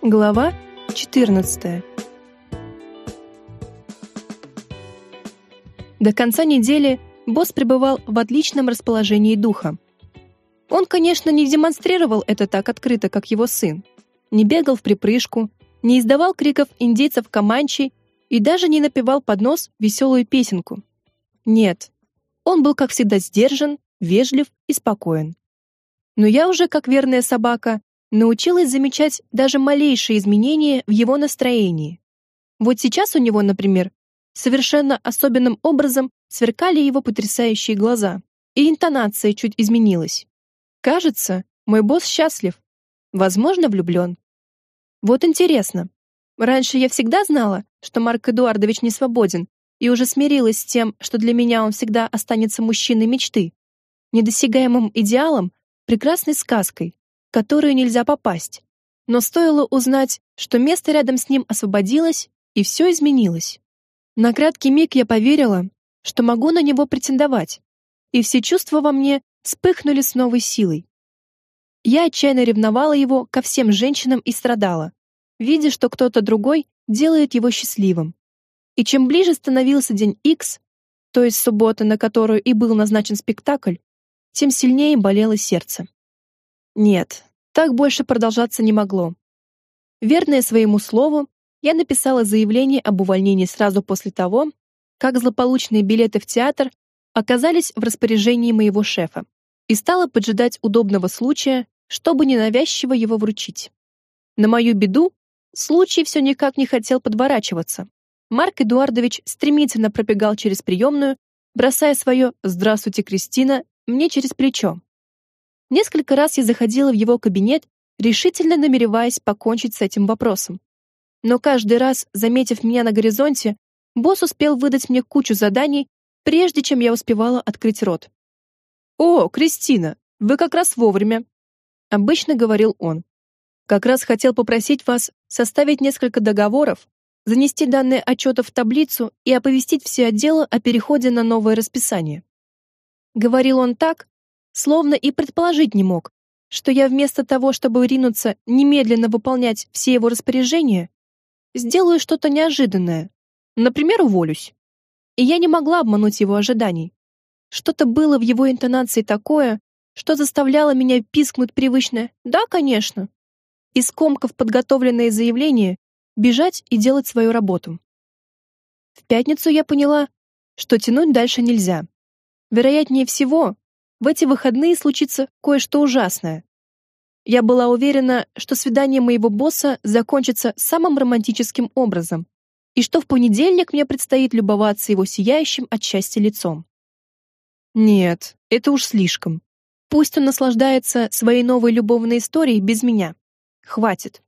Глава 14. До конца недели босс пребывал в отличном расположении духа. Он, конечно, не демонстрировал это так открыто, как его сын. Не бегал в припрыжку, не издавал криков индейцев команчи и даже не напевал под нос веселую песенку. Нет, он был, как всегда, сдержан, вежлив и спокоен. Но я уже, как верная собака, научилась замечать даже малейшие изменения в его настроении. Вот сейчас у него, например, совершенно особенным образом сверкали его потрясающие глаза, и интонация чуть изменилась. Кажется, мой босс счастлив, возможно, влюблен. Вот интересно. Раньше я всегда знала, что Марк Эдуардович не свободен, и уже смирилась с тем, что для меня он всегда останется мужчиной мечты, недосягаемым идеалом, прекрасной сказкой, которую нельзя попасть. Но стоило узнать, что место рядом с ним освободилось, и все изменилось. На краткий миг я поверила, что могу на него претендовать, и все чувства во мне вспыхнули с новой силой. Я отчаянно ревновала его ко всем женщинам и страдала, видя, что кто-то другой делает его счастливым. И чем ближе становился день X, то есть суббота, на которую и был назначен спектакль, тем сильнее болело сердце. Нет, так больше продолжаться не могло. Верная своему слову, я написала заявление об увольнении сразу после того, как злополучные билеты в театр оказались в распоряжении моего шефа, и стала поджидать удобного случая, чтобы ненавязчиво его вручить. На мою беду, случай все никак не хотел подворачиваться. Марк Эдуардович стремительно пробегал через приемную, бросая свое «Здравствуйте, Кристина» мне через плечо. Несколько раз я заходила в его кабинет, решительно намереваясь покончить с этим вопросом. Но каждый раз, заметив меня на горизонте, босс успел выдать мне кучу заданий, прежде чем я успевала открыть рот. «О, Кристина, вы как раз вовремя», — обычно говорил он. «Как раз хотел попросить вас составить несколько договоров, занести данные отчетов в таблицу и оповестить все отделы о переходе на новое расписание». Говорил он так, словно и предположить не мог, что я вместо того, чтобы ринуться немедленно выполнять все его распоряжения, сделаю что-то неожиданное, например, уволюсь. И я не могла обмануть его ожиданий. Что-то было в его интонации такое, что заставляло меня пискнуть привычное «да, конечно». И скомкав подготовленное заявление, бежать и делать свою работу. В пятницу я поняла, что тянуть дальше нельзя. Вероятнее всего, в эти выходные случится кое-что ужасное. Я была уверена, что свидание моего босса закончится самым романтическим образом, и что в понедельник мне предстоит любоваться его сияющим от счастья лицом. Нет, это уж слишком. Пусть он наслаждается своей новой любовной историей без меня. Хватит.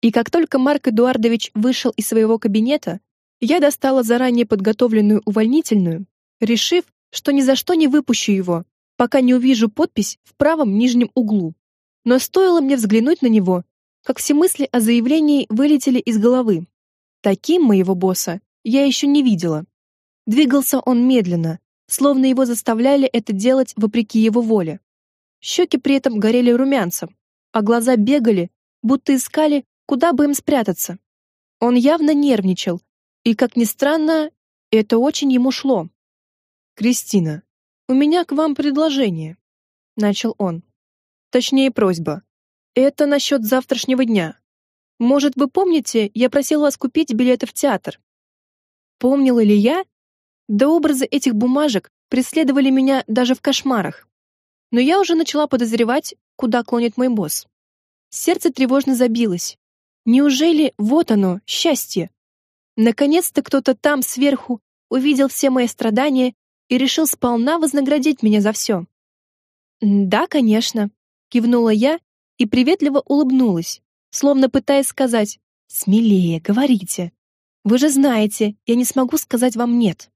И как только Марк Эдуардович вышел из своего кабинета, я достала заранее подготовленную увольнительную, решив, что ни за что не выпущу его, пока не увижу подпись в правом нижнем углу. Но стоило мне взглянуть на него, как все мысли о заявлении вылетели из головы. Таким моего босса я еще не видела. Двигался он медленно, словно его заставляли это делать вопреки его воле. Щеки при этом горели румянцем, а глаза бегали, будто искали, куда бы им спрятаться. Он явно нервничал, и, как ни странно, это очень ему шло. «Кристина, у меня к вам предложение», — начал он. «Точнее, просьба. Это насчет завтрашнего дня. Может, вы помните, я просил вас купить билеты в театр?» Помнила ли я? Да образы этих бумажек преследовали меня даже в кошмарах. Но я уже начала подозревать, куда клонит мой босс. Сердце тревожно забилось. Неужели вот оно, счастье? Наконец-то кто-то там сверху увидел все мои страдания и решил сполна вознаградить меня за все. «Да, конечно», — кивнула я и приветливо улыбнулась, словно пытаясь сказать «Смелее, говорите. Вы же знаете, я не смогу сказать вам «нет».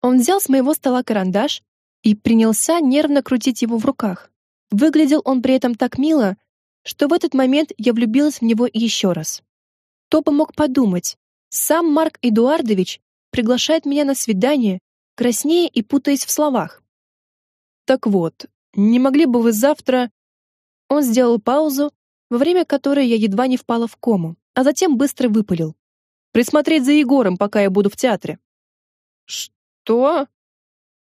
Он взял с моего стола карандаш и принялся нервно крутить его в руках. Выглядел он при этом так мило, что в этот момент я влюбилась в него еще раз. Кто бы мог подумать, сам Марк Эдуардович приглашает меня на свидание краснея и путаясь в словах. «Так вот, не могли бы вы завтра...» Он сделал паузу, во время которой я едва не впала в кому, а затем быстро выпалил. «Присмотреть за Егором, пока я буду в театре». «Что?»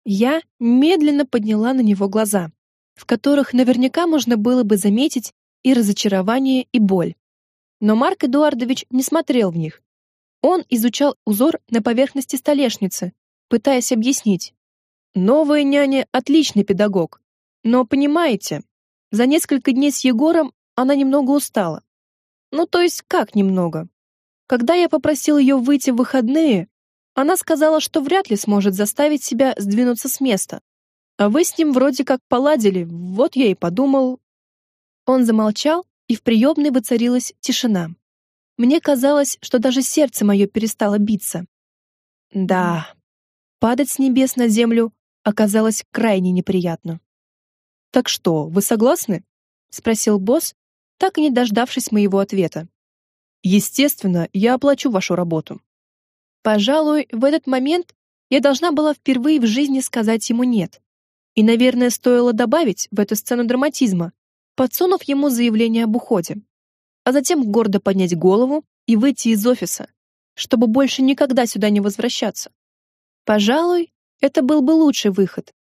Я медленно подняла на него глаза, в которых наверняка можно было бы заметить и разочарование, и боль. Но Марк Эдуардович не смотрел в них. Он изучал узор на поверхности столешницы, пытаясь объяснить. Новая няня — отличный педагог. Но, понимаете, за несколько дней с Егором она немного устала. Ну, то есть как немного? Когда я попросил ее выйти в выходные, она сказала, что вряд ли сможет заставить себя сдвинуться с места. А вы с ним вроде как поладили, вот я и подумал. Он замолчал, и в приемной воцарилась тишина. Мне казалось, что даже сердце мое перестало биться. Да, падать с небес на землю оказалось крайне неприятно. «Так что, вы согласны?» — спросил босс, так и не дождавшись моего ответа. «Естественно, я оплачу вашу работу». Пожалуй, в этот момент я должна была впервые в жизни сказать ему «нет». И, наверное, стоило добавить в эту сцену драматизма, подсунув ему заявление об уходе, а затем гордо поднять голову и выйти из офиса, чтобы больше никогда сюда не возвращаться. Пожалуй, это был бы лучший выход.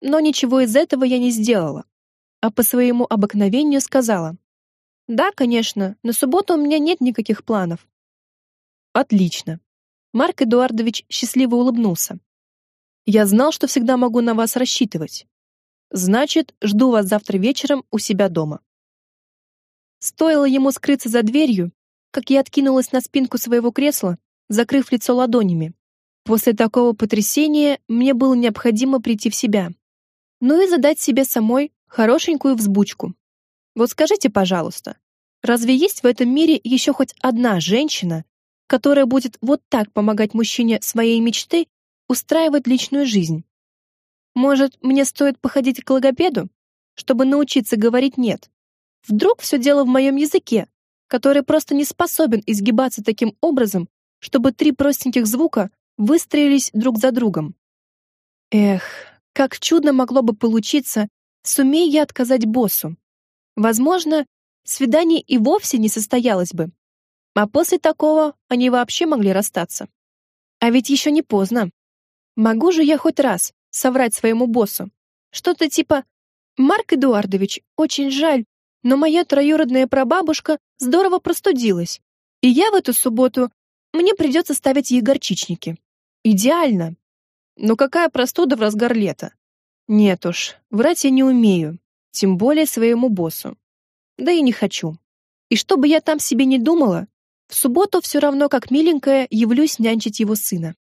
Но ничего из этого я не сделала, а по своему обыкновению сказала: "Да, конечно, на субботу у меня нет никаких планов". Отлично. Марк Эдуардович счастливо улыбнулся. Я знал, что всегда могу на вас рассчитывать. Значит, жду вас завтра вечером у себя дома. Стоило ему скрыться за дверью, как я откинулась на спинку своего кресла, закрыв лицо ладонями. После такого потрясения мне было необходимо прийти в себя. Ну и задать себе самой хорошенькую взбучку. Вот скажите, пожалуйста, разве есть в этом мире еще хоть одна женщина, которая будет вот так помогать мужчине своей мечты устраивать личную жизнь. Может, мне стоит походить к логопеду, чтобы научиться говорить «нет». Вдруг все дело в моем языке, который просто не способен изгибаться таким образом, чтобы три простеньких звука выстроились друг за другом. Эх, как чудно могло бы получиться, сумей я отказать боссу. Возможно, свидание и вовсе не состоялось бы. А после такого они вообще могли расстаться. А ведь еще не поздно. Могу же я хоть раз соврать своему боссу. Что-то типа «Марк Эдуардович, очень жаль, но моя троюродная прабабушка здорово простудилась, и я в эту субботу мне придется ставить ей горчичники. Идеально. Но какая простуда в разгар лета? Нет уж, врать я не умею, тем более своему боссу. Да и не хочу. И что бы я там себе не думала, в субботу все равно как миленькая явлюсь нянчить его сына.